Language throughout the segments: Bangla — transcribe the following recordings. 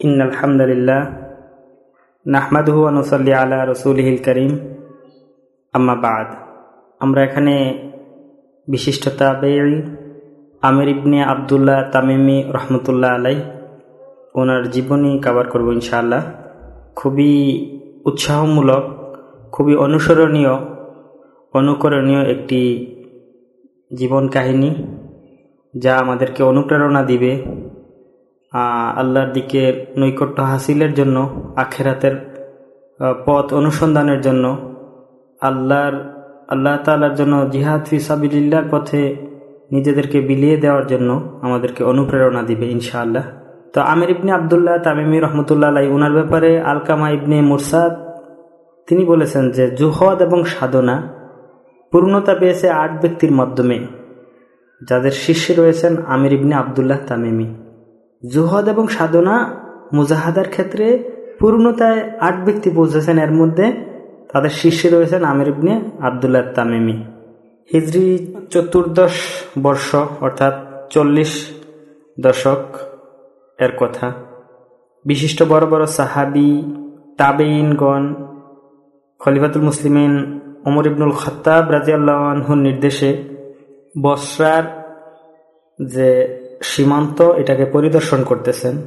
إن الحمد لله نحمده ونصلي على رسوله الكريم أما بعد আমরা এখানে বিশিষ্ট তাবেই আমির ইবনে আবদুল্লাহ তামিমি রহমতুল্লাহ আলাই ওনার জীবনী কাবার করব ইনশাআল্লাহ খুবই উৎসাহমূলক খুবই অনুসরণীয় অনুকরণীয় একটি জীবন কাহিনী যা আমাদেরকে অনুপ্রেরণা দিবে আল্লাহর দিকে নৈকট্য হাসিলের জন্য, আখেরাতের পথ অনুসন্ধানের জন্য, আল্লাহর, আল্লাহ তালার জন্য জিহাদ ফি সাবিল্লার পথে নিজেদেরকে বিলিয়ে দেওয়ার জন্য আমাদেরকে অনুপ্রেরণা দিবে ইনশাআল্লাহ। তো আমির ইবনে আবদুল্লাহ তামিমি রহমতুল্লাহ আলাই উনার ব্যাপারে আলকামা ইবনে মুরসাদ, তিনি বলেছেন যে জুহদ এবং সাধনা পূর্ণতা পেয়েছে আট ব্যক্তির মাধ্যমে, যাদের শীর্ষে রয়েছেন আমির ইবনে আবদুল্লাহ তামিমি। জুহদ এবং সাধনা মুজাহাদার ক্ষেত্রে পূর্ণতায় আট ব্যক্তি পৌঁছেছেন। এর মধ্যে তাদের শীর্ষে রয়েছেন আমির ইবনে আবদুল্লাহ তামিমি। হিজরি চতুর্দশ বর্ষ, অর্থাৎ চল্লিশ দশক এর কথা। বিশিষ্ট বড় বড় সাহাবি তাবেইনগণ খলিফাতুল মুসলিমিন ওমর ইবনুল খত্তাব রাজিয়াল্লাহর নির্দেশে বসরার যে সীমান্ত এটাকে পরিদর্শন করতেছেন।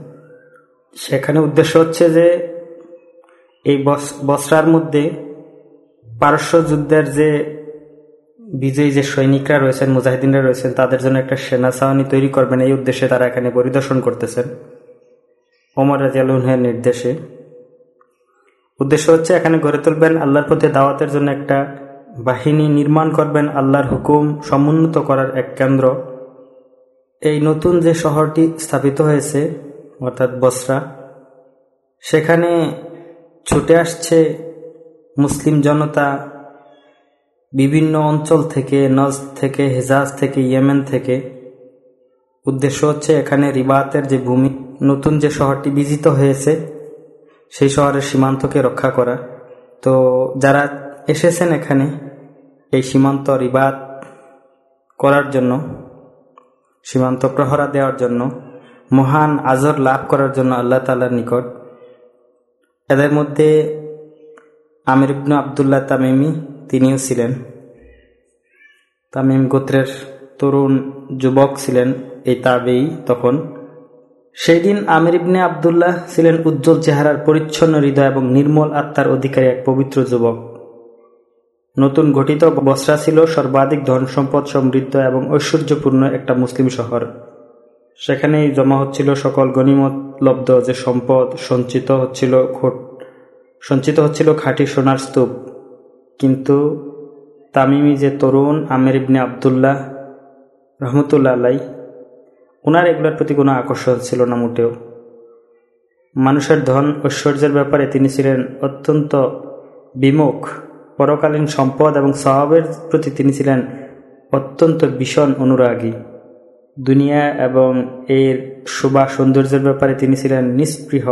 সেখানে উদ্দেশ্য হচ্ছে যে এই বসরার মধ্যে পারস্য যুদ্ধের যে বিজয়ী যে সৈনিকরা রয়েছেন, মুজাহিদিনরা রয়েছেন, তাদের জন্য একটা সেনা ছাউনি তৈরি করবেন। এই উদ্দেশ্যে তারা এখানে পরিদর্শন করতেছেন ওমর রাজিয়ালের নির্দেশে। উদ্দেশ্য হচ্ছে এখানে গড়ে তুলবেন আল্লাহর পথে দাওয়াতের জন্য একটা বাহিনী নির্মাণ করবেন, আল্লাহর হুকুম সমুন্নত করার এক কেন্দ্র। এই নতুন যে শহরটি স্থাপিত হয়েছে, অর্থাৎ বসরা, সেখানে ছুটে আসছে মুসলিম জনতা বিভিন্ন অঞ্চল থেকে, নজ থেকে, হেজাজ থেকে, ইয়েমেন থেকে। উদ্দেশ্য হচ্ছে এখানে রিবাতের যে ভূমি, নতুন যে শহরটি বিজিত হয়েছে, সেই শহরের সীমান্তকে রক্ষা করা। তো যারা এসেছেন এখানে, এই সীমান্ত রিবাত করার জন্য সীমান্ত প্রহরা দেওয়ার জন্য, মহান আজর লাভ করার জন্য আল্লাহ তালার নিকট। এদের মধ্যে আমির ইবনু আবদুল্লাহ তামিমি তিনিও ছিলেন। তামিম গোত্রের তরুণ যুবক ছিলেন এই তাবেই তখন। সেই দিন আমির ইবনে আবদুল্লাহ ছিলেন উজ্জ্বল চেহারার, পরিচ্ছন্ন হৃদয় এবং নির্মল আত্মার অধিকারী এক পবিত্র যুবক। নতুন গঠিত বসরা ছিল সর্বাধিক ধন সম্পদ সমৃদ্ধ এবং ঐশ্বর্যপূর্ণ একটা মুসলিম শহর। সেখানেই জমা হচ্ছিল সকল গণিমত লব্ধ যে সম্পদ সঞ্চিত হচ্ছিল খোট সঞ্চিত হচ্ছিল খাঁটি সোনার স্তূপ। কিন্তু তামিমি যে তরুণ আমের ইবনে আবদুল্লাহ রহমতুল্লাহ আলাই ওনার এগুলোর প্রতি কোনো আকর্ষণ ছিল না মোটেও। মানুষের ধন ঐশ্বর্যের ব্যাপারে তিনি ছিলেন অত্যন্ত বিমুখ। পরকালীন সম্পদ এবং স্বভাবের প্রতি তিনি ছিলেন অত্যন্ত ভীষণ অনুরাগী। দুনিয়া এবং এর শোভা সৌন্দর্যের ব্যাপারে তিনি ছিলেন নিষ্পৃহ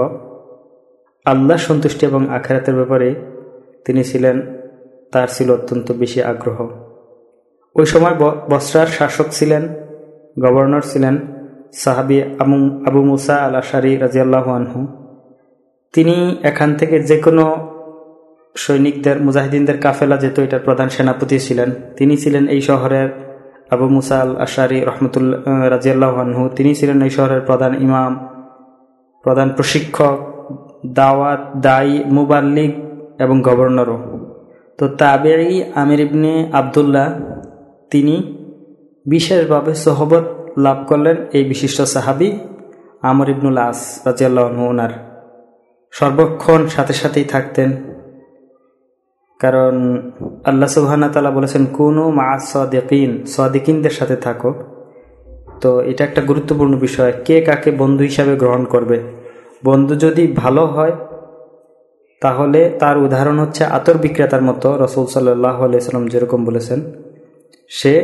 আল্লাহ সন্তুষ্টি এবং আখেরাতের ব্যাপারে তিনি ছিলেন, তার ছিল অত্যন্ত বেশি আগ্রহ। ওই সময় বস্রার শাসক ছিলেন, গভর্নর ছিলেন সাহাবি আবু আবু মুসা আল আশারি রাজিয়াল্লাহ আনহু। তিনি এখান থেকে যে কোনো সৈনিকদের, মুজাহিদিনদের কাফেলা যেত এটার প্রধান সেনাপতি ছিলেন, তিনি ছিলেন এই শহরের আবু মুসা আল আশারি রহমতুল্লাহ রাজিয়াল্লাহানহু তিনি ছিলেন এই শহরের প্রধান ইমাম, প্রধান প্রশিক্ষক, দাওয়াত দায়ী, মুবাল্লিক এবং গভর্নরও। তো তাবেই আমির ইবনে আবদুল্লাহ, তিনি বিশেষভাবে সোহবত লাভ করলেন এই বিশিষ্ট সাহাবি আমর ইবনুল আস রাজিয়াল্লাহ ওনার। সর্বক্ষণ সাথে সাথেই থাকতেন। কারণ আল্লাহ সুবাহানা তালা বলেছেন, কোনো মা সদিন সদিকিনদের সাথে থাকো। তো এটা একটা গুরুত্বপূর্ণ বিষয়, কে কাকে বন্ধু হিসাবে গ্রহণ করবে। বন্ধু যদি ভালো হয়, তাহলে তার উদাহরণ হচ্ছে আতর বিক্রেতার মতো, রসুল সাল্লাহ আলাইসাল্লাম যেরকম বলেছেন, সে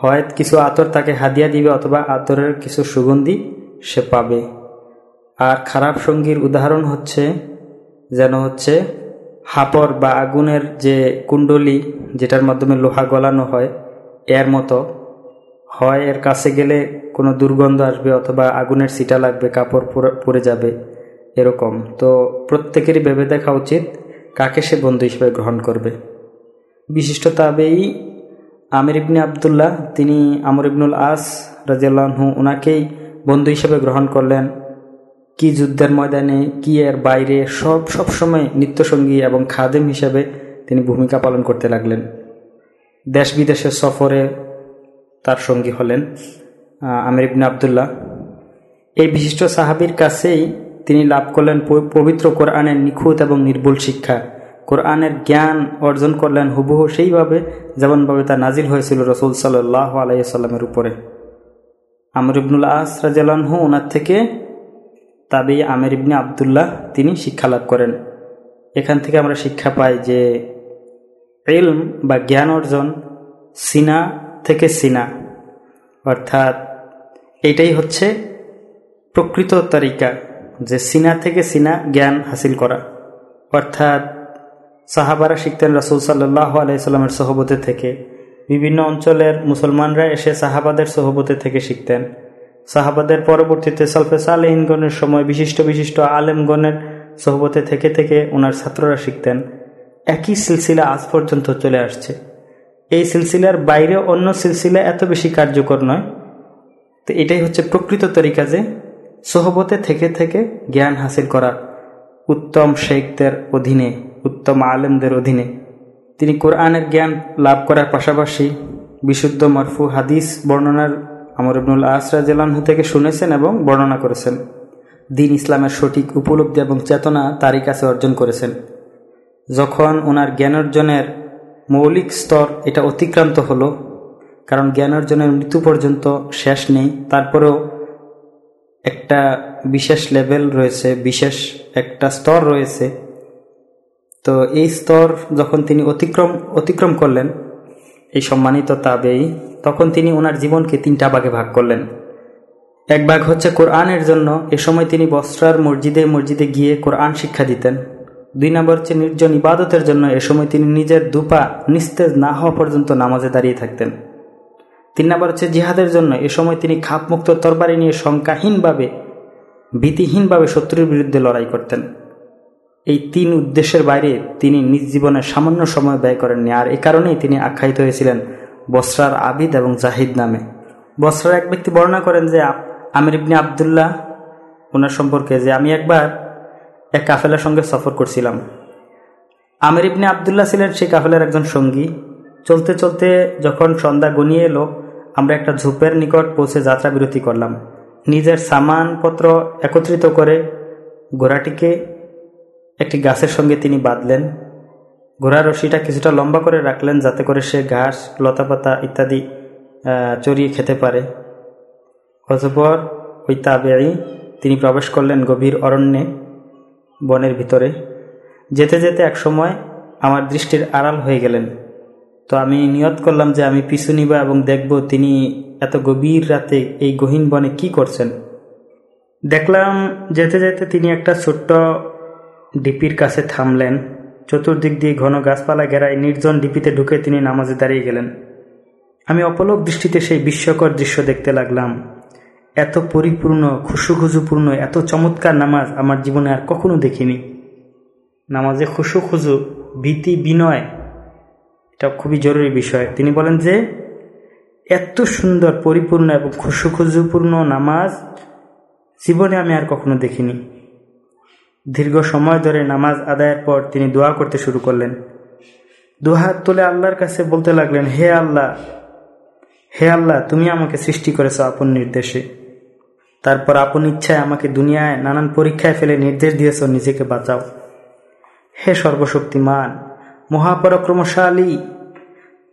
হয় কিছু আতর তাকে হাদিয়া দিবে অথবা আতরের কিছু সুগন্ধি সে পাবে। আর খারাপ সঙ্গীর উদাহরণ হচ্ছে, যেন হচ্ছে হাপর বা আগুনের যে কুণ্ডলি, যেটার মাধ্যমে লোহা গলানো হয়, এর মতো। হয়, এর কাছে গেলে কোনো দুর্গন্ধ আসবে অথবা আগুনের সিটা লাগবে, কাপড় পরে যাবে, এরকম। তো প্রত্যেকেরই ভেবে দেখা উচিত কাকে সে বন্ধু হিসেবে গ্রহণ করবে। বিশিষ্ট তাবেই আমির ইবনে আবদুল্লাহ, তিনি আমর ইবনুল আস রাজিয়াল্লাহু ওনাকেই বন্ধু হিসেবে গ্রহণ করলেন। কি যুদ্ধের ময়দানে, কি এর বাইরে, সব সব সময় নিত্যসঙ্গী এবং খাদেম হিসেবে তিনি ভূমিকা পালন করতে লাগলেন। দেশ বিদেশের সফরে তার সঙ্গী হলেন আমির ইবনে আবদুল্লাহ। এই বিশিষ্ট সাহাবির কাছেই তিনি লাভ করলেন পবিত্র কোরআনের নিখুঁত এবং নির্ভুল শিক্ষা। কোরআনের জ্ঞান অর্জন করলেন হুবহু সেইভাবে যেমনভাবে তা নাজিল হয়েছিল রসুল সাল্লাহ আলাইসাল্লামের উপরে। আমর ইবনুল আস ওনার থেকে তাবি আমের ইবনে আবদুল্লাহ তিনি শিক্ষা লাভ করেন। এখান থেকে আমরা শিক্ষা পাই যে এলম বা জ্ঞান অর্জন সিনা থেকে সিনা। অর্থাৎ এটাই হচ্ছে প্রকৃত তরিকা যে সিনা থেকে সিনা জ্ঞান হাসিল করা। অর্থাৎ সাহাবারা শিখতেন রাসুল সাল্লাহ আলাইসাল্লামের সহবতে থেকে। বিভিন্ন অঞ্চলের মুসলমানরা এসে সাহাবাদের সহবতে থেকে শিখতেন। সাহাবাদের পরবর্তীতে সালফে সালেহিনগণের সময় বিশিষ্ট বিশিষ্ট আলেমগণের সহবতে থেকে থেকে ওনার ছাত্ররা শিখতেন, একই সিলসিলা আজ পর্যন্ত চলে আসছে। এই সিলসিলার বাইরে অন্য সিলসিলা এত বেশি কার্যকর নয়। তো এটাই হচ্ছে প্রকৃত তরিকা যে সহবতে থেকে থেকে জ্ঞান হাসিল করা উত্তম শেখদের অধীনে, উত্তম আলেমদের অধীনে। তিনি কোরআনের জ্ঞান লাভ করার পাশাপাশি বিশুদ্ধ মরফু হাদিস বর্ণনার আমর ইবনুল আসরাজু থেকে শুনেছেন এবং বর্ণনা করেছেন। দিন ইসলামের সঠিক উপলব্ধি এবং চেতনা তারই কাছে অর্জন করেছেন। যখন ওনার জ্ঞান অর্জনের মৌলিক স্তর এটা অতিক্রান্ত হলো, কারণ জ্ঞান অর্জনের মৃত্যু পর্যন্ত শেষ নেই, তারপরেও একটা বিশেষ লেভেল রয়েছে, বিশেষ একটা স্তর রয়েছে। তো এই স্তর যখন তিনি অতিক্রম অতিক্রম করলেন, এই সম্মানিত তাবেই তখন তিনি ওনার জীবনকে তিনটা ভাগে ভাগ করলেন। এক ভাগ হচ্ছে কোরআনের জন্য, এ সময় তিনি বস্ত্রার মসজিদে মসজিদে গিয়ে কোরআন শিক্ষা দিতেন। দুই নম্বর হচ্ছে নির্জন ইবাদতের জন্য, এ সময় তিনি নিজের দুপা নিস্তেজ না হওয়া পর্যন্ত নামাজে দাঁড়িয়ে থাকতেন। তিন নম্বর হচ্ছে জিহাদের জন্য, এ সময় তিনি খাপমুক্ত তরবারি নিয়ে শঙ্কাহীনভাবে, ভীতিহীনভাবে শত্রুর বিরুদ্ধে লড়াই করতেন। এই তিন উদ্দেশ্যের বাইরে তিনি নিজ জীবনে সামান্য সময় ব্যয় করেননি, আর এ কারণেই তিনি আখ্যায়িত হয়েছিলেন বসরার আবিদ এবং জাহিদ নামে। বসরার এক ব্যক্তি বর্ণনা করেন যে আমির ইবনে আবদুল্লাহ ওনার সম্পর্কে যে আমি একবার এক কাফেলার সঙ্গে সফর করছিলাম। আমির ইবনে আবদুল্লাহ ছিলেন সেই কাফেলার একজন সঙ্গী। চলতে চলতে যখন সন্ধ্যা গনিয়ে এলো, আমরা একটা ঝুপের নিকট পৌঁছে যাত্রা বিরতি করলাম। নিজের সামানপত্র একত্রিত করে ঘোড়াটিকে একটি গাছের সঙ্গে তিনি বাঁধলেন। ঘোড়ার রশিটা কিছুটা লম্বা করে রাখলেন যাতে করে সে ঘাস, লতাপাতা ইত্যাদি চড়িয়ে খেতে পারে। অতপর ওই তাবেই তিনি প্রবেশ করলেন গভীর অরণ্যে, বনের ভিতরে। যেতে যেতে এক সময় আমার দৃষ্টির আড়াল হয়ে গেলেন। তো আমি নিয়ত করলাম যে আমি পিছু নিবা এবং দেখব তিনি এত গভীর রাতে এই গহীন বনে কি করছেন। দেখলাম যেতে যেতে তিনি একটা ছোট্ট ডিপির কাছে থামলেন। চতুর্দিক দিয়ে ঘন গাছপালা ঘেরায় নির্জন ডিপিতে ঢুকে তিনি নামাজে দাঁড়িয়ে গেলেন। আমি অপলক দৃষ্টিতে সেই বিস্ময়কর দৃশ্য দেখতে লাগলাম। এত পরিপূর্ণ, খুশুখুজুপূর্ণ, এত চমৎকার নামাজ আমার জীবনে আর কখনো দেখিনি। নামাজে খুশু খুজু ভীতি, বিনয়, এটা খুবই জরুরি বিষয়। তিনি বলেন যে, এত সুন্দর, পরিপূর্ণ এবং খুশুখুজুপূর্ণ নামাজ জীবনে আমি আর কখনো দেখিনি। দীর্ঘ সময় ধরে নামাজ আদায়ের পর তিনি দোয়া করতে শুরু করলেন। দুহাত তুলে আল্লাহর কাছে বলতে লাগলেন, হে আল্লাহ হে আল্লাহ, তুমি আমাকে সৃষ্টি করেছ আপন নির্দেশে। তারপর আপন ইচ্ছায় আমাকে দুনিয়ায় নানান পরীক্ষায় ফেলে নির্দেশ দিয়েছ, নিজেকে বাঁচাও। হে সর্বশক্তিমান, মহাপরাক্রমশালী,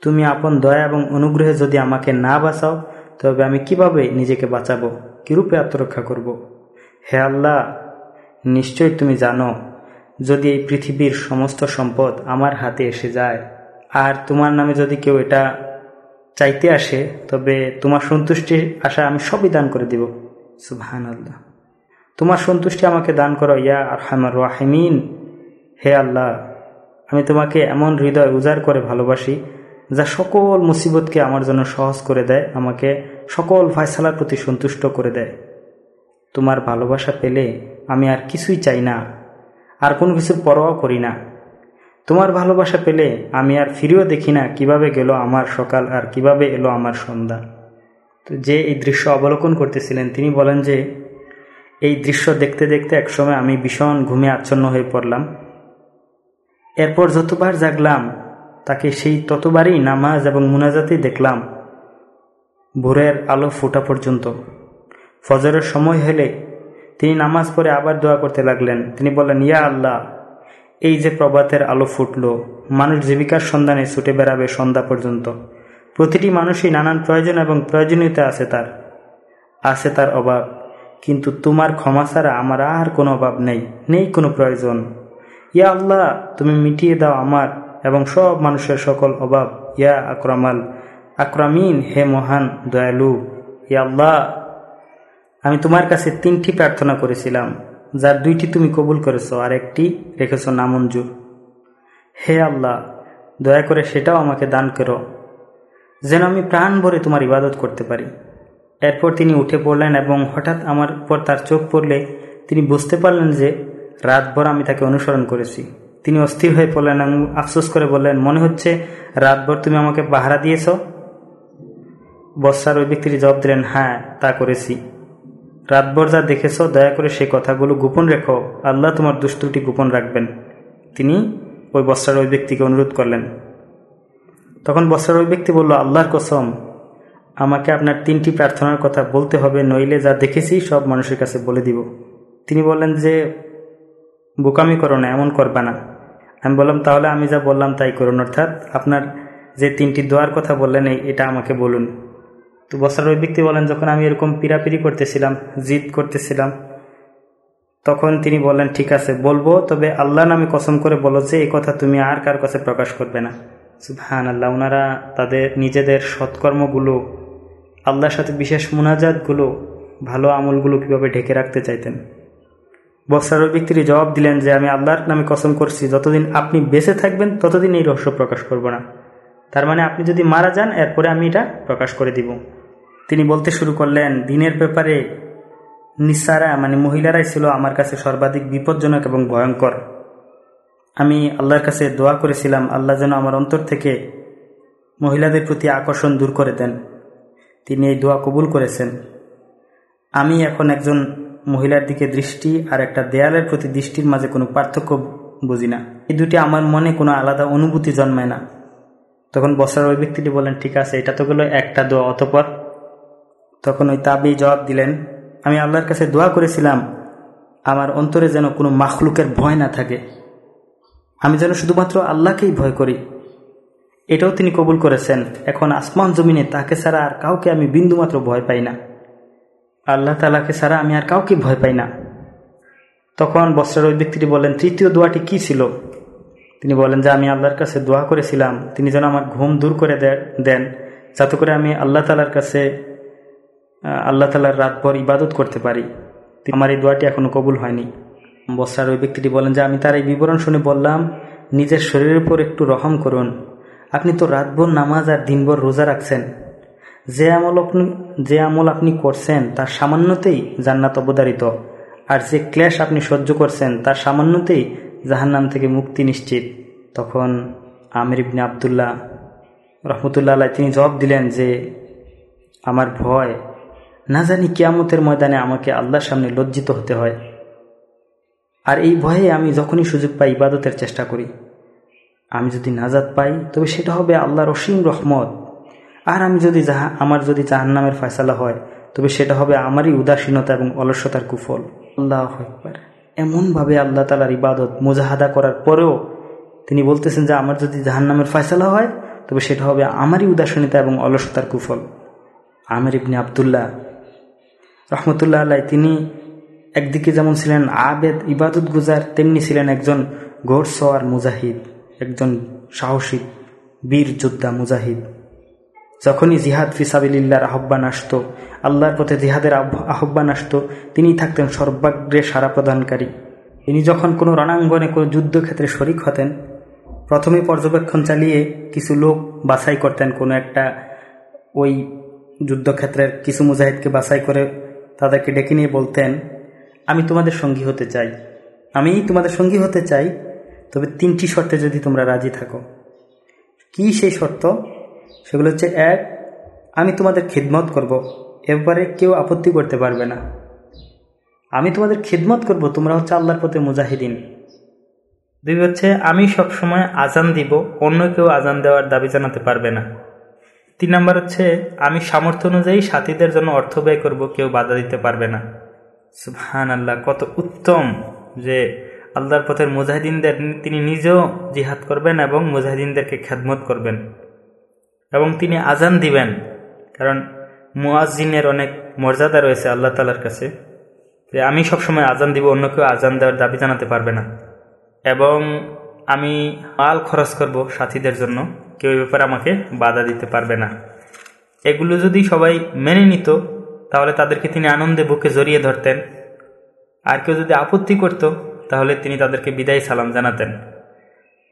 তুমি আপন দয়া এবং অনুগ্রহে যদি আমাকে না বাঁচাও, তবে আমি কীভাবে নিজেকে বাঁচাবো? কিরূপে আত্মরক্ষা করব। হে আল্লাহ নিশ্চয় তুমি জানো, যদি এই পৃথিবীর সমস্ত সম্পদ আমার হাতে এসে যায়, আর তোমার নামে যদি কেউ এটা চাইতে আসে, তবে তোমার সন্তুষ্টির আশা আমি সবই দান করে দিব। সুবাহান আল্লাহ তোমার সন্তুষ্টি আমাকে দান করো, ইয়া আর হামার রাহিমিন। হে আল্লাহ, আমি তোমাকে এমন হৃদয় উজাড় করে ভালোবাসি, যা সকল মুসিবতকে আমার জন্য সহজ করে দেয়, আমাকে সকল ফায়সালার প্রতি সন্তুষ্ট করে দেয়। তোমার ভালোবাসা পেলে আমি আর কিছুই চাই না, আর কোনো কিছুর পরোয়াও করি না। তোমার ভালোবাসা পেলে আমি আর ফিরেও দেখি না কীভাবে গেল আমার সকাল আর কীভাবে এলো আমার সন্ধ্যা। তো যে এই দৃশ্য অবলোকন করতেছিলেন, তিনি বলেন যে, এই দৃশ্য দেখতে দেখতে একসময় আমি ভীষণ ঘুমে আচ্ছন্ন হয়ে পড়লাম। এরপর যতবার জাগলাম, তাকে সেই ততবারই নামাজ এবং মুনাজাতেই দেখলাম। ভোরের আলো ফোটা পর্যন্ত। ফজরের সময় হলে তিনি নামাজ পড়ে আবার দোয়া করতে লাগলেন। তিনি বললেন, ইয়া আল্লাহ, এই যে প্রভাতের আলো ফুটল, মানুষ জীবিকার সন্ধানে ছুটে বেড়াবে সন্ধ্যা পর্যন্ত। প্রতিটি মানুষই নানান প্রয়োজন এবং প্রয়োজনীয়তা আছে তার আছে তার অভাব। কিন্তু তোমার ক্ষমা ছাড়া আমার আর কোনো অভাব নেই নেই কোনো প্রয়োজন। ইয়া আল্লাহ, তুমি মিটিয়ে দাও আমার এবং সব মানুষের সকল অভাব। ইয়া আক্রমাল, আক্রামিন, হে মহান, দয়ালু। ইয়া আল্লাহ আমি তোমার কাছে তিনটি প্রার্থনা করেছিলাম, যার দুইটি তুমি কবুল করেছ আর একটি রেখেছ নামঞ্জুর। হে আল্লাহ, দয়া করে সেটাও আমাকে দান করো, যেন আমি প্রাণ ভরে তোমার ইবাদত করতে পারি। এরপর তিনি উঠে পড়লেন এবং হঠাৎ আমার পর তার চোখ পড়লে তিনি বুঝতে পারলেন যে রাতভর আমি তাকে অনুসরণ করেছি। তিনি অস্থির হয়ে পড়লেন এবং আফসোস করে বললেন, মনে হচ্ছে রাতভর তুমি আমাকে পাহারা দিয়েছ? বর্ষার ওই ব্যক্তিটি জবাব দিলেন হ্যাঁ তা করেছি। রাতভর যা দেখেছ, দয়া করে সেই কথাগুলো গোপন রেখো। আল্লাহ তোমার দুষ্টুটি গোপন রাখবেন। তিনি ওই বস্ত্রার ওই ব্যক্তিকে অনুরোধ করলেন। তখন বস্ত্রার ওই ব্যক্তি বলল, আল্লাহর কসম, আমাকে আপনার তিনটি প্রার্থনার কথা বলতে হবে, নইলে যা দেখেছি সব মানুষের কাছে বলে দিব। তিনি বললেন যে, বোকামি করো না, এমন করবা না। আমি বললাম, তাহলে আমি যা বললাম তাই করুন, অর্থাৎ আপনার যে তিনটি দোয়ার কথা বললেন এটা আমাকে বলুন। তো বসার ওই ব্যক্তি বলেন, যখন আমি এরকম পিরাপিরি করতেছিলাম, জিদ করতেছিলাম, তখন তিনি বললেন, ঠিক আছে, বলব, তবে আল্লাহ নামে কসম করে বলো যে এই কথা তুমি আর কার কাছে প্রকাশ করবে না। হ্যাঁ আল্লাহ ওনারা তাদের নিজেদের সৎকর্মগুলো, আল্লাহর সাথে বিশেষ মুনাজাতগুলো, ভালো আমলগুলো কীভাবে ঢেকে রাখতে চাইতেন। ওই ব্যক্তিটি জবাব দিলেন যে, আমি আল্লাহর নামে কসম করছি, যতদিন আপনি বেঁচে থাকবেন, ততদিন এই রহস্য প্রকাশ করব না। তার মানে আপনি যদি মারা যান, এরপরে আমি এটা প্রকাশ করে দিব। তিনি বলতে শুরু করলেন, দিনের ব্যাপারে নিসারা মানে মহিলারাই ছিল আমার কাছে সর্বাধিক বিপজ্জনক এবং ভয়ঙ্কর। আমি আল্লাহর কাছে দোয়া করেছিলাম, আল্লাহ যেন আমার অন্তর থেকে মহিলাদের প্রতি আকর্ষণ দূর করে দেন। তিনি এই দোয়া কবুল করেছেন। আমি এখন একজন মহিলার দিকে দৃষ্টি আর একটা দেয়ালের প্রতি দৃষ্টির মাঝে কোনো পার্থক্য বুঝি না। এই দুটি আমার মনে কোনো আলাদা অনুভূতি জন্মায় না। তখন বসার ওই ব্যক্তিটি বলেন ঠিক আছে, এটা তো গেলো একটা দোয়া, অতপর তখন ওই তাবি জবাব দিলেন, আমি আল্লাহর কাছে দোয়া করেছিলাম, আমার অন্তরে যেন কোনো মাখলুকের ভয় না থাকে। আমি যেন শুধুমাত্র আল্লাহকেই ভয় করি। এটাও তিনি কবুল করেছেন, এখন আসমান জমিনে তাকে ছাড়া আর কাউকে আমি বিন্দুমাত্র ভয় পাই না। আল্লাহ তালাকে ছাড়া আমি আর কাউকে ভয় পাই না। তখন বস্ত্রের ওই ব্যক্তিটি বলেন তৃতীয় দোয়াটি কি ছিল? তিনি বলেন যে আমি আল্লাহর কাছে দোয়া করেছিলাম, তিনি যেন আমার ঘুম দূর করে দেন, যাতে করে আমি আল্লাহ তালার কাছে আল্লাহ তালার রাতভর ইবাদত করতে পারি। আমার এই দোয়াটি এখনও কবুল হয়নি। বস্ত্রার ওই ব্যক্তিটি বলেন যে, আমি তার এই বিবরণ শুনে বললাম, নিজের শরীরের উপর একটু রহম করুন। আপনি তো রাতভর নামাজ আর দিনভর রোজা রাখছেন। যে আমল আপনি, যে আমল আপনি করছেন, তার সামান্যতেই জান্নাত অবদারিত আর যে ক্লেশ আপনি সহ্য করছেন, তার সামান্যতেই জাহান্নাম থেকে মুক্তি নিশ্চিত। তখন আমির ইবনে আবদুল্লাহ রহমতুল্লাহ তিনি জবাব দিলেন যে, আমার ভয় না জানি কিয়ামতের ময়দানে আমাকে আল্লাহর সামনে লজ্জিত হতে হয়। আর এই ভয়ে আমি যখনই সুযোগ পাই ইবাদতের চেষ্টা করি। আমি যদি নাজাদ পাই, তবে সেটা হবে আল্লাহর অসীম রহমত। আর আমি যদি যাহা, আমার যদি জাহান্নামের ফয়সালা হয়, তবে সেটা হবে আমারই উদাসীনতা এবং অলস্যতার কুফল। আল্লাহ একবার এমনভাবে আল্লাহ তালার ইবাদত মোজাহাদা করার পরেও তিনি বলতেছেন যে, আমার যদি জাহান্নামের ফয়সালা হয়, তবে সেটা হবে আমারই উদাসীনতা এবং অলসতার কুফল। আমের ইবনি আবদুল্লাহ রহমতুল্লাহ আল্লাহ তিনি একদিকে যেমন ছিলেন আবেদ ইবাদত গুজার, তেমনি ছিলেন একজন ঘোড়সওয়ার মুজাহিদ, একজন সাহসী বীর যোদ্ধা মুজাহিদ। যখনই জিহাদ ফিসাবিল্লার আহ্বান আসত, আল্লাহর পথে জিহাদের আহ্বান আসত, তিনি থাকতেন সর্বাগ্রে সারা প্রদানকারী। তিনি যখন কোনো রণাঙ্গনে কোনো যুদ্ধক্ষেত্রে শরিক হতেন, প্রথমে পর্যবেক্ষণ চালিয়ে কিছু লোক বাছাই করতেন কোনো একটা ওই যুদ্ধক্ষেত্রের কিছু মুজাহিদকে বাছাই করে তাদেরকে ডেকে নিয়ে বলতেন, আমি তোমাদের সঙ্গী হতে চাই। আমি তোমাদের সঙ্গী হতে চাই? তবে তিনটি শর্তে যদি তোমরা রাজি থাকো। কি সেই শর্ত? সেগুলো হচ্ছে, এক, আমি তোমাদের খিদমত করব। এবারে কেউ আপত্তি করতে পারবে না। আমি তোমাদের খিদমত করব? তোমরা হচ্ছে আল্লাহর পথে মুজাহিদিন। দুই হচ্ছে, আমি সবসময় আজান দিব, অন্য কেউ আজান দেওয়ার দাবি জানাতে পারবে না। তিন নম্বর হচ্ছে, আমি সামর্থ্য অনুযায়ী সাথীদের জন্য অর্থ ব্যয় করব, কেউ বাধা দিতে পারবে না। সুহান আল্লাহ কত উত্তম যে আল্লাহর পথের মুজাহিদিনদের তিনি নিজেও জিহাদ করবেন এবং মুজাহিদিনদেরকে খ্যাদমত করবেন। এবং তিনি আজান দিবেন, কারণ মুয়াজিনের অনেক মর্যাদা রয়েছে আল্লাহ তালার কাছে, যে আমি সবসময় আজান দিব, অন্য কেউ আজান দেওয়ার দাবি জানাতে পারবে না। এবং আমি মাল খরচ করব সাথীদের জন্য। কেউ ব্যাপারে আমাকে বাধা দিতে পারবে না। এগুলো যদি সবাই মেনে নিত, তাহলে তাদেরকে তিনি আনন্দে বুকে জড়িয়ে ধরতেন। আর কেউ যদি আপত্তি করত, তাহলে তিনি তাদেরকে বিদায় সালাম জানাতেন।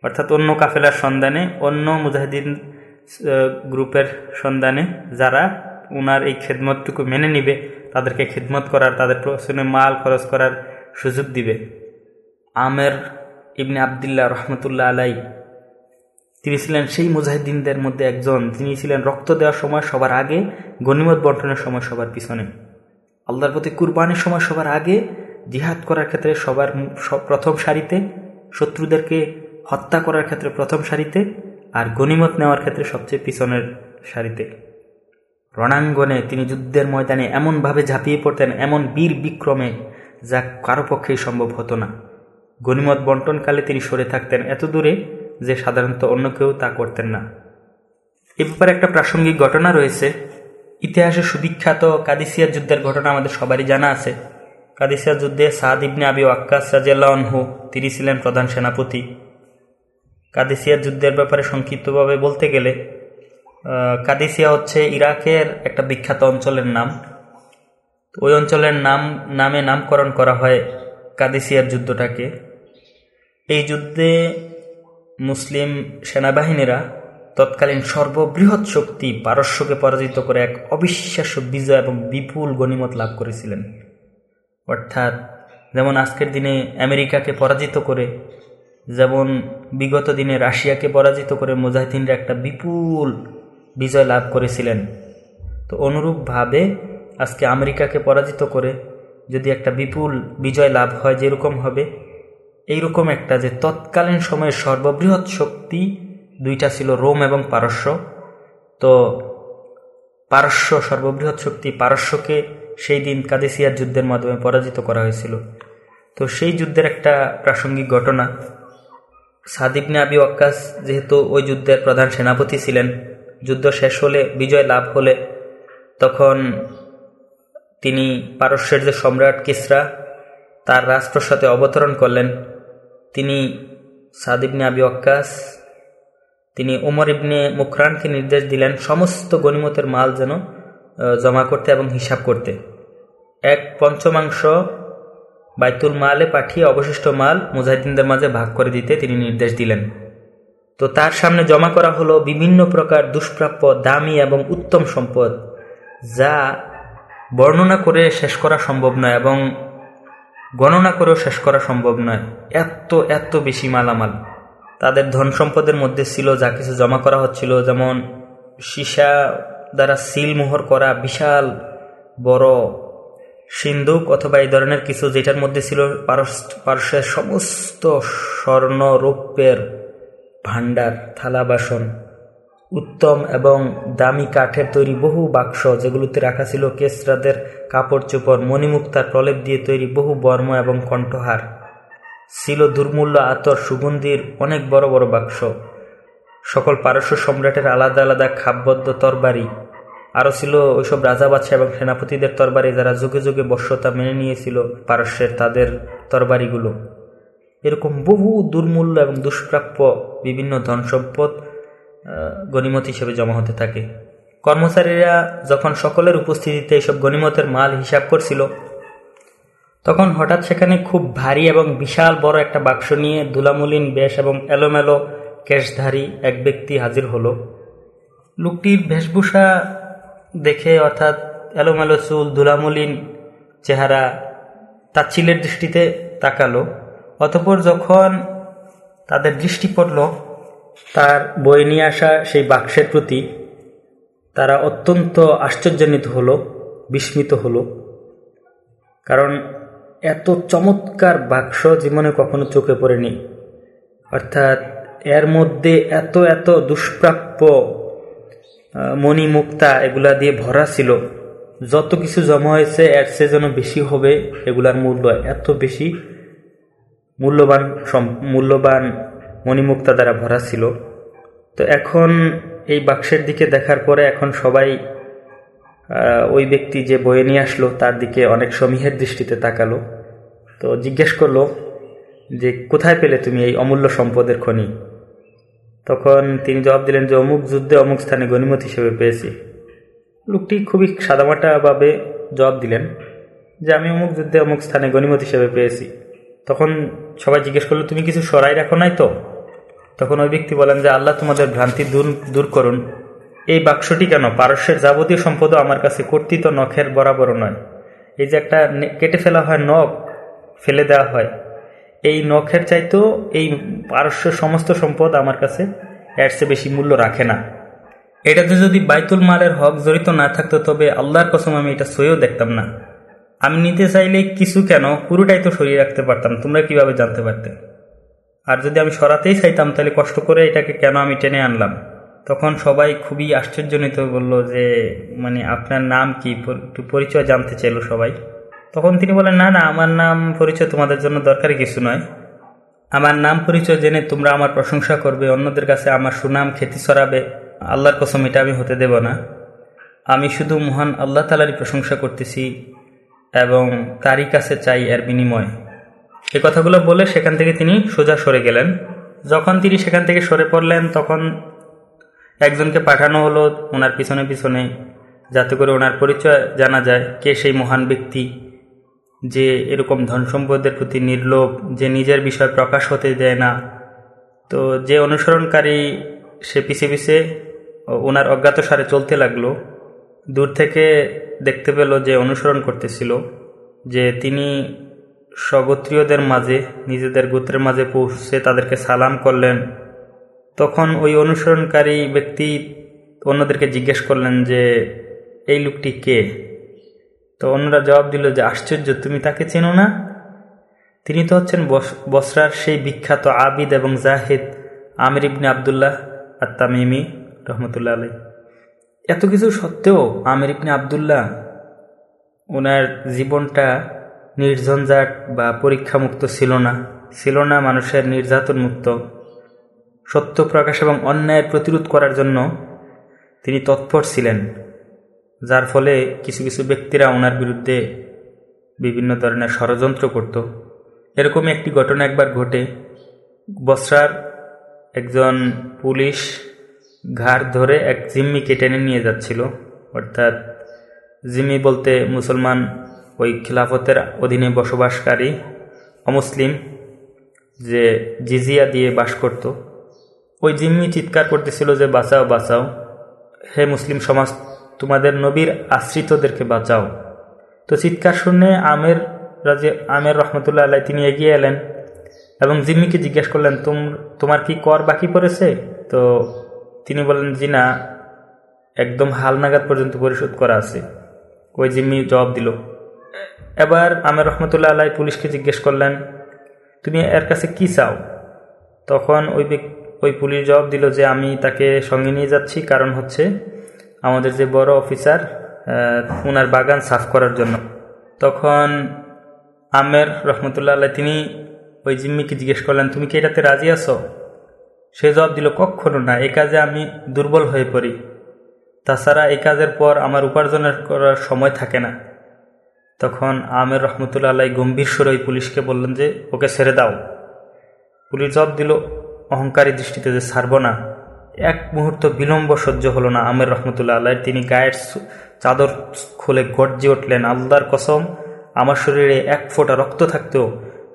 অর্থাৎ অন্য কাফেলার সন্ধানে, অন্য মুজাহিদিন গ্রুপের সন্ধানে যারা ওনার এই খেদমতটুকু মেনে নিবে, তাদেরকে খেদমত করার, তাদের প্রশ্নে মাল খরচ করার সুযোগ দিবে। আমের ইবনে আবদুল্লাহ রহমতুল্লাহ আলাই তিনি ছিলেন সেই মুজাহিদিনদের মধ্যে একজন। তিনি ছিলেন রক্ত দেওয়ার সময় সবার আগে গণিমত বন্টনের সময় সবার পিছনে। আল্লাহর প্রতি কুরবানির সময় সবার আগে, জিহাদ করার ক্ষেত্রে সবার প্রথম সারিতে, শত্রুদেরকে হত্যা করার ক্ষেত্রে প্রথম সারিতে, আর গণিমত নেওয়ার ক্ষেত্রে সবচেয়ে পিছনের সারিতে। রণাঙ্গনে তিনি যুদ্ধের ময়দানে এমনভাবে ঝাঁপিয়ে পড়তেন, এমন বীর বিক্রমে যা কারও পক্ষেই সম্ভব হতো না। গণিমত বন্টনকালে তিনি সরে থাকতেন। এত দূরে যে সাধারণত অন্য কেউ তা করতেন না। এ ব্যাপারে একটা প্রাসঙ্গিক ঘটনা রয়েছে। ইতিহাসে সুবিখ্যাত কাদিসিয়ার যুদ্ধের ঘটনা আমাদের সবারই জানা আছে। কাদিসিয়া যুদ্ধে সাদ ইবনে আবি ওয়াক্কাস রাজিয়াল্লাহু তিনি ছিলেন প্রধান সেনাপতি। কাদিসিয়ার যুদ্ধের ব্যাপারে সংক্ষিপ্তভাবে বলতে গেলে কাদিসিয়া হচ্ছে ইরাকের একটা বিখ্যাত অঞ্চলের নাম। ওই অঞ্চলের নাম, নামে নামকরণ করা হয় কাদিসিয়ার যুদ্ধটাকে। এই যুদ্ধে মুসলিম সেনাবাহিনীরা তৎকালীন সর্ববৃহৎ শক্তি পারস্যকে পরাজিত করে এক অবিশ্বাস্য বিজয় এবং বিপুল গণিমত লাভ করেছিলেন। অর্থাৎ যেমন আজকের দিনে আমেরিকাকে পরাজিত করে, যেমন বিগত দিনে রাশিয়াকে পরাজিত করে মুজাহিদিনরা একটা বিপুল বিজয় লাভ করেছিলেন, তো অনুরূপভাবে আজকে আমেরিকাকে পরাজিত করে যদি একটা বিপুল বিজয় লাভ হয় যেরকম হবে এইরকম একটা যে তৎকালীন সময়ের সর্ববৃহৎ শক্তি, দুইটা ছিল রোম এবং পারস্য। তো পারস্য সর্ববৃহৎ শক্তি পারস্যকে সেই দিন কাদেসিয়ার যুদ্ধের মাধ্যমে পরাজিত করা হয়েছিল। তো সেই যুদ্ধের একটা প্রাসঙ্গিক ঘটনা। সাদিবনে আবি ওয়াক্কাস যেহেতু ওই যুদ্ধের প্রধান সেনাপতি ছিলেন, যুদ্ধ শেষ হলে, বিজয় লাভ হলে, তখন তিনি পারস্যের যে সম্রাট কিসরা, তার রাজপ্রসাদে অবতরণ করলেন। তিনি সাদিবনে আবি ওয়াক্কাস, তিনি ওমর ইবনে মুখরানকে নির্দেশ দিলেন সমস্ত গণিমতের মাল যেন জমা করতে এবং হিসাব করতে। এক পঞ্চমাংশ বাইতুল মালে পাঠিয়ে অবশিষ্ট মাল মুজাহিদিনদের মাঝে ভাগ করে দিতে তিনি নির্দেশ দিলেন। তো তার সামনে জমা করা হলো বিভিন্ন প্রকার দুষ্প্রাপ্য, দামি এবং উত্তম সম্পদ, যা বর্ণনা করে শেষ করা সম্ভব নয় এবং গণনা করেও শেষ করা সম্ভব নয়। এত এত বেশি মালামাল। তাদের ধন সম্পদের মধ্যে ছিল যা কিছু জমা করা হচ্ছিল, যেমন সীসা দ্বারা সিলমোহর করা বিশাল বড় সিন্ধুক অথবা এই ধরনের কিছু যেটার মধ্যে ছিল পারস্যের সমস্ত স্বর্ণ রৌপ্যের ভাণ্ডার, থালা, বাসন। উত্তম এবং দামি কাঠের তৈরি বহু বাক্স, যেগুলোতে রাখা ছিল কেসরাদের কাপড় চোপড়, মণিমুক্তার প্রলেপ দিয়ে তৈরি বহু বর্ম এবং কণ্ঠহার। ছিল দুর্মূল্য, আতর, সুগন্ধির অনেক বড় বড় বাক্স। সকল পারস্য সম্রাটের আলাদা আলাদা খাপবদ্ধ তরবারি। আরও ছিল ওইসব রাজা বাচ্চা এবং সেনাপতিদের তরবারি, যারা যুগে যুগে বর্ষতা মেনে নিয়েছিল পারস্যের তাদের তরবারিগুলো। এরকম বহু দুর্মূল্য এবং দুষ্প্রাপ্য বিভিন্ন ধন সম্পদ গণিমত হিসেবে জমা হতে থাকে। কর্মচারীরা যখন সকলের উপস্থিতিতে এইসব গণিমতের মাল হিসাব করছিল, তখন হঠাৎ সেখানে খুব ভারী এবং বিশাল বড় একটা বাক্স নিয়ে দুলামুলিন বেশ এবং এলোমেলো কেশধারী এক ব্যক্তি হাজির হলো। লোকটির বেশভূষা দেখে অর্থাৎ এলোমেলো চুল দুলামুলিন চেহারা তাচ্ছিলের দৃষ্টিতে তাকালো। অতপর যখন তাদের দৃষ্টি পড়ল তার বই নিয়ে আসা সেই বাক্সের প্রতি তারা অত্যন্ত আশ্চর্যান্বিত হলো, বিস্মিত হলো। কারণ এত চমৎকার বাক্স জীবনে কখনো চোখে পড়েনি। অর্থাৎ এর মধ্যে এত এত দুষ্প্রাপ্য মণিমুক্তা এগুলা দিয়ে ভরা ছিল। যত কিছু জমা হয়েছে, এর সে যেন বেশি হবে এগুলার মূল্য। এত বেশি মূল্যবান মূল্যবান মণিমুক্তা দ্বারা ভরা ছিল। তো এখন এই বাক্সের দিকে দেখার পরে এখন সবাই ওই ব্যক্তি যে বয়ে নিয়ে আসলো, তার দিকে অনেক সমীহের দৃষ্টিতে তাকালো। তো জিজ্ঞেস করল যে, কোথায় পেলে তুমি এই অমূল্য সম্পদের খনি? তখন তিনি জবাব দিলেন যে, অমুক যুদ্ধে অমুক স্থানে গণিমত হিসেবে পেয়েছি। লোকটি খুবই সাদামাটাভাবে জবাব দিলেন যে, আমি অমুক যুদ্ধে অমুক স্থানে গণিমত হিসেবে পেয়েছি। তখন সবাই জিজ্ঞেস করল, তুমি কিছু সরাই রাখো নাই তো? তখন ওই ব্যক্তি বলেন যে, আল্লাহ তোমাদের ভ্রান্তি দূর দূর করুন। এই বাক্সটি কেন? পারস্যের যাবতীয় সম্পদও আমার কাছে কর্তৃত নখের বরাবর নয়। এই যে একটা কেটে ফেলা হয় নখ, ফেলে দেওয়া হয়। এই নখের চাইতেও এই পারস্যের সমস্ত সম্পদ আমার কাছে এর চেয়ে বেশি মূল্য রাখে না। এটাতে যদি বাইতুল মালের হক জড়িত না থাকতো, তবে আল্লাহর কসম আমি এটা সইও দেখতাম না। আমি নিতে চাইলে কিছু কেন? পুরোটাই তো সরিয়ে রাখতে পারতাম। তোমরা কীভাবে জানতে পারতে? আর যদি আমি সরাতেই চাইতাম, তাহলে কষ্ট করে এটাকে কেন আমি টেনে আনলাম? তখন সবাই খুবই আশ্চর্যজনিত বলল যে মানে আপনার নাম কি? একটু পরিচয় জানতে চাইলো সবাই। তখন তিনি বলেন না না, আমার নাম পরিচয় তোমাদের জন্য দরকারি কিছু নয়। আমার নাম পরিচয় জেনে তোমরা আমার প্রশংসা করবে, অন্যদের কাছে আমার সুনাম খ্যাতি সরাবে। আল্লাহর কসম, এটা আমি হতে দেব না। আমি শুধু মহান আল্লাহ তালারই প্রশংসা করতেছি এবং তারই কাছে চাই এর বিনিময়। এ কথাগুলো বলে সেখান থেকে তিনি সোজা সরে গেলেন। যখন তিনি সেখান থেকে সরে পড়লেন, তখন একজনকে পাঠানো হলো ওনার পিছনে পিছনে, যাতে করে ওনার পরিচয় জানা যায় কে সেই মহান ব্যক্তি যে এরকম ধন সম্পদের প্রতি নির্লোভ, যে নিজের বিষয় প্রকাশ হতে দেয় না। তো যে অনুসরণকারী সে পিছে পিছে ওনার অজ্ঞাত সারে চলতে লাগল। দূর থেকে দেখতে পেল যে অনুসরণ করতেছিল, যে তিনি স্বগোত্রীয়দের মাঝে, নিজেদের গোত্রের মাঝে পৌঁছে তাদেরকে সালাম করলেন। তখন ওই অনুসরণকারী ব্যক্তি অন্যদেরকে জিজ্ঞেস করলেন যে, এই লোকটি কে? তো অন্যরা জবাব দিল যে, আশ্চর্য, তুমি তাকে চেনো না? তিনি তো হচ্ছেন বসরার সেই বিখ্যাত আবিদ এবং জাহিদ আমির ইবনে আবদুল্লাহ আত্মামিমি রহমতুল্লাহ আলাই এত কিছু সত্ত্বেও আমির ইবনে আবদুল্লাহ, ওনার জীবনটা নির্ঝঞ্ঝাট বা পরীক্ষামুক্ত ছিল না। ছিল না মানুষের নির্যাতন মুক্ত সত্য প্রকাশ এবং অন্যায়ের প্রতিরোধ করার জন্য তিনি তৎপর ছিলেন, যার ফলে কিছু কিছু ব্যক্তিরা ওনার বিরুদ্ধে বিভিন্ন ধরনের ষড়যন্ত্র করত। এরকমই একটি ঘটনা একবার ঘটে। বসরার একজন পুলিশ ঘাড় ধরে এক জিম্মিকে টেনে নিয়ে যাচ্ছিল। অর্থাৎ জিম্মি বলতে মুসলমান ওই খিলাফতের অধীনে বসবাসকারী অমুসলিম যে জিজিয়া দিয়ে বাস করত, ওই জিম্মি চিৎকার করতেছিল যে, বাঁচাও বাঁচাও। হে মুসলিম সমাজ, তোমাদের নবীর আশ্রিতদেরকে বাঁচাও। তো চিৎকার শুনে আমের রাজে, আমের রহমতুল্লাহ আল্লাহ তিনি এগিয়ে এলেন এবং জিম্মিকে জিজ্ঞেস করলেন, তুম, তোমার কি কর বাকি পড়েছে? তো তিনি বললেন, জি না, একদম হালনাগাদ পর্যন্ত পরিশোধ করা আছে। ওই জিম্মি জবাব দিল এবার আমের রহমতুল্লাহ আল্লাহ পুলিশকে জিজ্ঞেস করলেন, তুমি এর কাছে কি চাও? তখন ওই ওই পুলিশ জবাব দিল যে, আমি তাকে সঙ্গে নিয়ে যাচ্ছি। কারণ হচ্ছে আমাদের যে বড় অফিসার ওনার বাগান সাফ করার জন্য। তখন আমের রহমতুল্লাহ আল্লাহ তিনি ওই জিম্মিকে জিজ্ঞেস করলেন, তুমি কি এটাতে রাজি আছো? সে জবাব দিল কখনো না এই কাজে আমি দুর্বল হয়ে পড়ি। তাছাড়া এই কাজের পর আমার উপার্জনের করার সময় থাকে না। তখন আমের রহমতুল্লা আল্লাহ গম্ভীর স্বরে ওই পুলিশকে বললেন যে, ওকে ছেড়ে দাও। পুলিশ জবাব দিল, অহংকারী দৃষ্টিতে যে ছাড়ব না, এক মুহূর্ত বিলম্ব সহ্য হলো না। আমের রহমতুল্লাহ আল্লাহ তিনি গায়ের চাদর খুলে গর্জে উঠলেন, আল্লাহর কসম, আমার শরীরে এক ফোঁটা রক্ত থাকতেও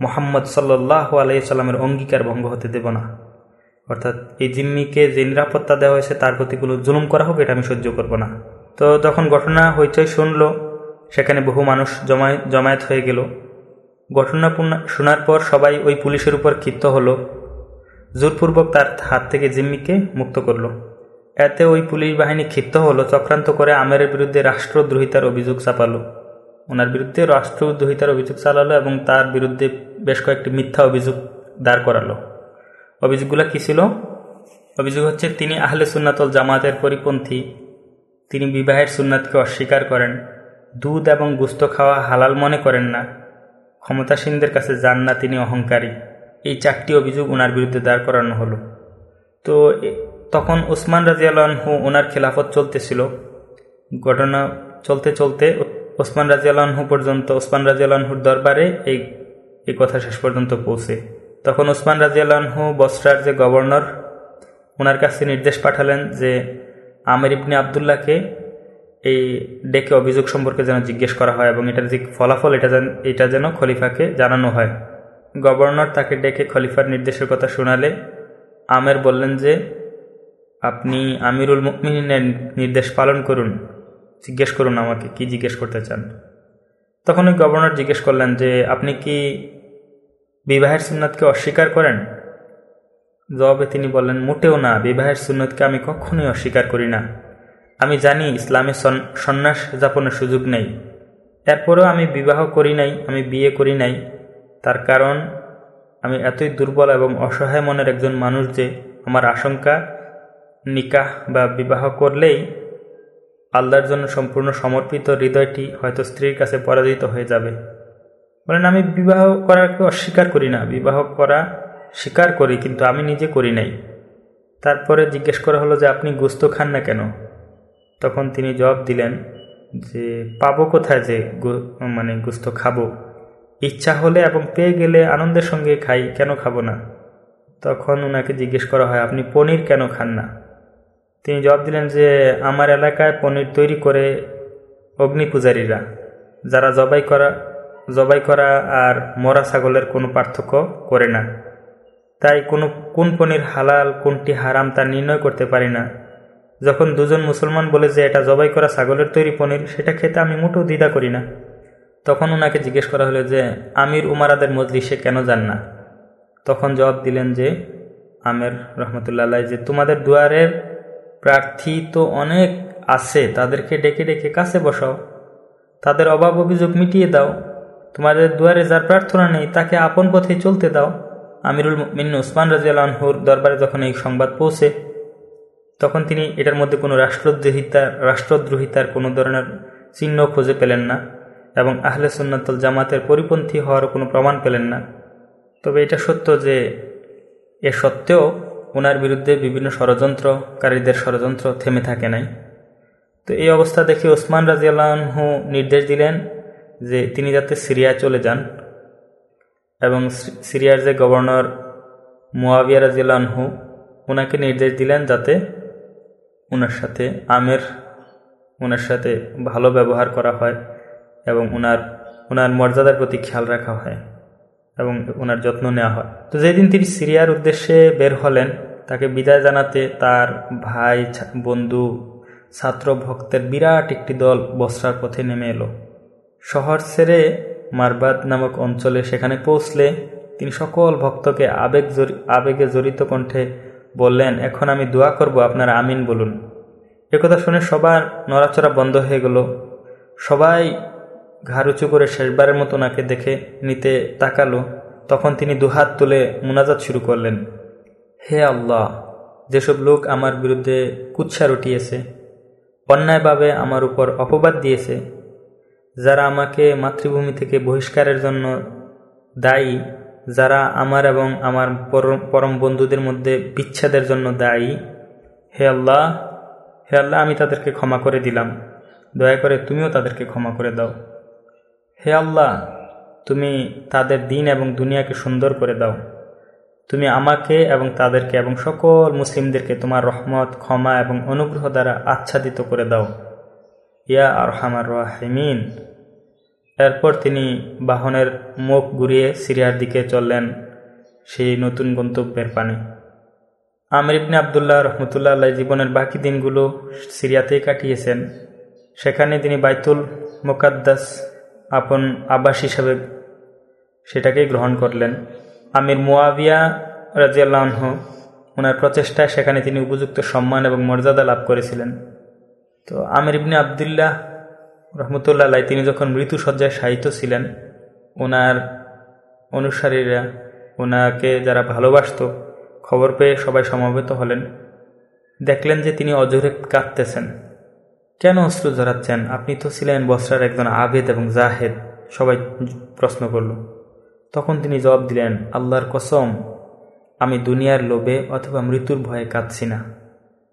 মোহাম্মদ সাল্লাহ আলাইসাল্লামের অঙ্গীকার ভঙ্গ হতে দেব না। অর্থাৎ এই জিম্মিকে যে নিরাপত্তা দেওয়া হয়েছে, তার প্রতি কোনো জুলুম করা হোক, এটা আমি সহ্য করব না। তো তখন ঘটনা হইচই শুনলো। সেখানে বহু মানুষ জমায়েত জমায়েত হয়ে গেল। ঘটনা শোনার পর সবাই ওই পুলিশের উপর ক্ষিপ্ত হলো। জোরপূর্বক তার হাত থেকে জিম্মিকে মুক্ত করল। এতে ওই পুলিশ বাহিনী ক্ষিপ্ত হলো, চক্রান্ত করে আমেরের বিরুদ্ধে রাষ্ট্রদ্রোহিতার অভিযোগ চাপালো। ওনার বিরুদ্ধে রাষ্ট্রদ্রোহিতার অভিযোগ চালালো এবং তার বিরুদ্ধে বেশ কয়েকটি মিথ্যা অভিযোগ দাঁড় করালো। অভিযোগগুলো কী ছিল? অভিযোগ হচ্ছে, তিনি আহলে সুন্নাতল জামাতের পরিপন্থী। তিনি বিবাহের সুন্নাতকে অস্বীকার করেন। দুধ এবং গুস্ত খাওয়া হালাল মনে করেন না। ক্ষমতাসীনদের কাছে যান না তিনি অহংকারী। এই চারটি অভিযোগ ওনার বিরুদ্ধে দাঁড় করানো হলো। তো তখন ওসমান রাজিয়ালহু ওনার খেলাফত চলতেছিল। ঘটনা চলতে চলতে ওসমান রাজিয়ালহু পর্যন্ত, ওসমান রাজিয়ালহুর দরবারে এই এই কথা শেষ পর্যন্ত পৌঁছে। তখন ওসমান রাজিয়ালহু বসরার যে গভর্নর ওনার কাছে নির্দেশ পাঠালেন যে আমের ইবনে আবদুল্লাহকে এই ডেকে অভিযোগ সম্পর্কে যেন জিজ্ঞেস করা হয় এবং এটার যে ফলাফল, এটা যেন এটা যেন খলিফাকে জানানো হয়। গভর্নর তাকে ডেকে খলিফার নির্দেশের কথা শোনালে আমের বললেন যে, আপনি আমিরুল মিনের নির্দেশ পালন করুন। জিজ্ঞেস করুন আমাকে, কি জিজ্ঞেস করতে চান? তখন ওই গভর্নর জিজ্ঞেস করলেন যে, আপনি কি বিবাহের সুন্নতকে অস্বীকার করেন? জবাবে তিনি বললেন, মোটেও না, বিবাহের সুন্নতকে আমি কখনোই অস্বীকার করি না। আমি জানি ইসলামে সন্ন্যাস যাপনের সুযোগ নেই। এরপরেও আমি বিবাহ করি নাই, আমি বিয়ে করি নাই। তার কারণ, আমি এতই দুর্বল এবং অসহায় মনের একজন মানুষ যে আমার আশঙ্কা, নিকাহ বা বিবাহ করলেই আল্লাহর জন্য সম্পূর্ণ সমর্পিত হৃদয়টি হয়তো স্ত্রীর কাছে পরাজিত হয়ে যাবে। বলেন, আমি বিবাহ করাকে অস্বীকার করি না, বিবাহ করা স্বীকার করি, কিন্তু আমি নিজে করি নাই। তারপরে জিজ্ঞেস করা হলো যে, আপনি গুস্ত খান না কেন? তখন তিনি জবাব দিলেন যে, পাবো কোথায় যে মানে গুস্ত খাব? ইচ্ছা হলে এবং পেয়ে গেলে আনন্দের সঙ্গে খাই, কেন খাব না? তখন ওনাকে জিজ্ঞেস করা হয়, আপনি পনির কেন খান না? তিনি জবাব দিলেন যে, আমার এলাকায় পনির তৈরি করে অগ্নি পূজারীরা, যারা জবাই করা জবাই করা আর মরা ছাগলের কোনো পার্থক্য করে না। তাই কোনো, কোন পনির হালাল, কোনটি হারাম তা নির্ণয় করতে পারি না। যখন দুজন মুসলমান বলে যে এটা জবাই করা ছাগলের তৈরি পনির, সেটা খেতে আমি মোটেও দ্বিধা করি না। তখন ওনাকে জিজ্ঞেস করা হলো যে, আমির উমারাদের মজলিসে কেন যান না? তখন জবাব দিলেন যে, আমের রহমতুল্লাহ যে তোমাদের দুয়ারের প্রার্থী তো অনেক আছে, তাদেরকে ডেকে ডেকে কাছে বসাও। তাদের অভাব অভিযোগ মিটিয়ে দাও। তোমাদের দুয়ারে যার প্রার্থনা নেই, তাকে আপন পথে চলতে দাও। আমিরুল মিন উসমান রাজিয়ালহুর দরবারে যখন এই সংবাদ পৌঁছে তখন তিনি এটার মধ্যে কোনো রাষ্ট্রদ্রোহিতা, রাষ্ট্রদ্রোহিতার কোনো ধরনের চিহ্ন খুঁজে পেলেন না এবং আহলে সুন্নাতল জামাতের পরিপন্থী হওয়ার কোনো প্রমাণ পেলেন না। তবে এটা সত্য যে এ সত্ত্বেও ওনার বিরুদ্ধে বিভিন্ন ষড়যন্ত্রকারীদের ষড়যন্ত্র থেমে থাকে নাই। তো এই অবস্থা দেখে ওসমান রাজিয়ালহু নির্দেশ দিলেন যে তিনি যাতে সিরিয়া চলে যান এবং সিরিয়ার যে গভর্নর মুয়াবিয়া রাজিয়ালহু ওনাকে নির্দেশ দিলেন যাতে ওনার সাথে আমের ওনার সাথে ভালো ব্যবহার করা হয় এবং ওনার ওনার মর্যাদার প্রতি খেয়াল রাখা হয় এবং ওনার যত্ন নেওয়া হয়। তো যেদিন তিনি সিরিয়ার উদ্দেশ্যে বের হলেন, তাকে বিদায় জানাতে তার ভাই বন্ধু, ছাত্র ভক্তের বিরাট একটি দল বস্রার পথে নেমে এলো। শহর ছেড়ে মারবাদ নামক অঞ্চলে সেখানে পৌঁছলে তিনি সকল ভক্তকে আবেগ আবেগে জড়িত কণ্ঠে বললেন, এখন আমি দোয়া করব, আপনারা আমিন বলুন। একথা শুনে সবার নড়াচড়া বন্ধ হয়ে গেল। সবাই ঘাড় উঁচু করে শেষবারের মতো ওনাকে দেখে নিতে তাকালো। তখন তিনি দুহাত তুলে মুনাজাত শুরু করলেন, হে আল্লাহ, যেসব লোক আমার বিরুদ্ধে কুচ্ছা রটিয়েছে, অন্যায়ভাবে আমার উপর অপবাদ দিয়েছে, যারা আমাকে মাতৃভূমি থেকে বহিষ্কারের জন্য দায়ী যারা আমার এবং আমার পরম বন্ধুদের মধ্যে বিচ্ছেদের জন্য দায়ী। হে আল্লাহ হে আল্লাহ, আমি তাদেরকে ক্ষমা করে দিলাম। দয়া করে তুমিও তাদেরকে ক্ষমা করে দাও। হে আল্লাহ, তুমি তাদের দিন এবং দুনিয়াকে সুন্দর করে দাও। তুমি আমাকে এবং তাদেরকে এবং সকল মুসলিমদেরকে তোমার রহমত, ক্ষমা এবং অনুগ্রহ দ্বারা আচ্ছাদিত করে দাও। ইয়া আর হামার রাহিমিন। এরপর তিনি বাহনের মুখ ঘুরিয়ে সিরিয়ার দিকে চললেন সেই নতুন গন্তব্যের পানে। আমির ইবনে আবদুল্লাহ রহমতুল্লাহ আল্লাহ জীবনের বাকি দিনগুলো সিরিয়াতেই কাটিয়েছেন। সেখানে তিনি বাইতুল মোকাদ্দাস আপন আবাস হিসাবে সেটাকেই গ্রহণ করলেন। আমির মুয়াবিয়া রাজিয়াল্লাহ ওনার প্রচেষ্টায় সেখানে তিনি উপযুক্ত সম্মান এবং মর্যাদা লাভ করেছিলেন। তো আমির ইবনে আবদুল্লাহ রহমতুল্লাহ তিনি যখন মৃত্যু সজ্জায় সাহিত্য ছিলেন, ওনার অনুসারীরা ওনাকে যারা ভালোবাসত, খবর পেয়ে সবাই সমবেত হলেন। দেখলেন যে তিনি অজরে কাঁদতেছেন। কেন অস্ত্র জড়াচ্ছেন আপনি তো ছিলেন বস্রার একজন আবেদ এবং জাহেদ, সবাই প্রশ্ন করল। তখন তিনি জবাব দিলেন, আল্লাহর কসম, আমি দুনিয়ার লোভে অথবা মৃত্যুর ভয়ে কাঁদছি না।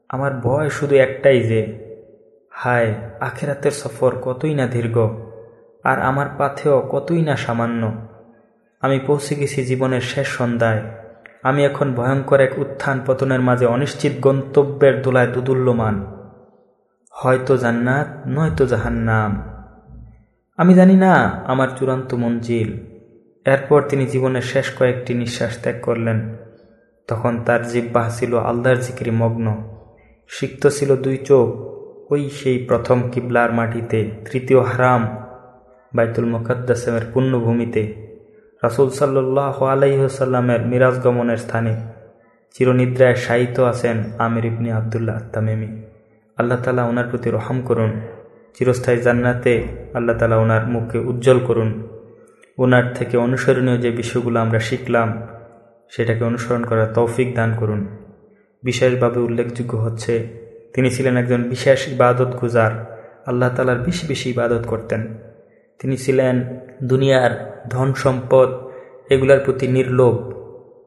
আমার ভয় শুধু একটাই যে হায়, আখেরাতের সফর কতই না দীর্ঘ, আর আমার পাথেও কতই না সামান্য। আমি পৌঁছে গেছি জীবনের শেষ সন্ধ্যায়। আমি এখন ভয়ঙ্কর এক উত্থান পতনের মাঝে অনিশ্চিত গন্তব্যের দোলায় দুদুল্যমান। হয়তো জান্নাত, নয়তো জাহান্নাম। আমি জানি না আমার চূড়ান্ত মঞ্জিল। এরপর তিনি জীবনের শেষ কয়েকটি নিঃশ্বাস ত্যাগ করলেন। তখন তার জিব্বাহ ছিল আল্লাহর জিকির মগ্ন। সিক্ত ছিল দুই চোখ ওই সেই প্রথম কিবলার মাটিতে, তৃতীয় হারাম বাইতুল মুকদ্দাসেমের পুণ্যভূমিতে, রাসুল সাল্লাহ আলাইসাল্লামের মিরাজ গমনের স্থানে চিরনিদ্রায় শায়িত আছেন আমির ইবনি আবদুল্লাহ আত্মামেমি আল্লাহ তালা ওনার প্রতি রহম করুন, চিরস্থায়ী জান্নাতে আল্লাহ তালা ওনার মুখকে উজ্জ্বল করুন। ওনার থেকে অনুসরণীয় যে বিষয়গুলো আমরা শিখলাম, সেটাকে অনুসরণ করার তৌফিক দান করুন। বিশেষভাবে উল্লেখযোগ্য হচ্ছে তিনি ছিলেন একজন বিশেষ ইবাদত গুজার। আল্লাহ তালার বেশি বেশি ইবাদত করতেন। তিনি ছিলেন দুনিয়ার ধন সম্পদ এগুলার প্রতি নির্লোভ।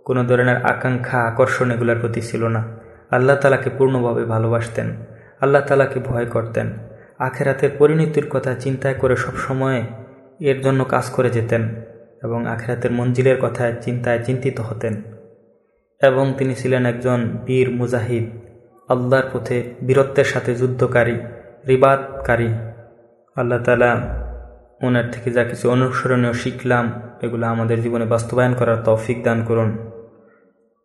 কোনো ধরনের আকাঙ্ক্ষা, আকর্ষণ এগুলার প্রতি ছিল না। আল্লাহ তালাকে পূর্ণভাবে ভালোবাসতেন। আল্লাহ তালাকে ভয় করতেন। আখেরাতের পরিণতির কথা চিন্তায় করে সবসময় এর জন্য কাজ করে যেতেন এবং আখেরাতের মঞ্জিলের কথায় চিন্তায় চিন্তিত হতেন। এবং তিনি ছিলেন একজন বীর মুজাহিদ। আল্লাহর পথে বীরত্বের সাথে যুদ্ধকারী, রিবাদকারী। আল্লাহ তালা ওনার থেকে যা কিছু অনুসরণীয় শিখলাম, এগুলো আমাদের জীবনে বাস্তবায়ন করার তৌফিক দান করুন।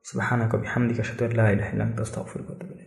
সুবাহানা কবি হামদিকা সাথে আল্লাহ করতে পারি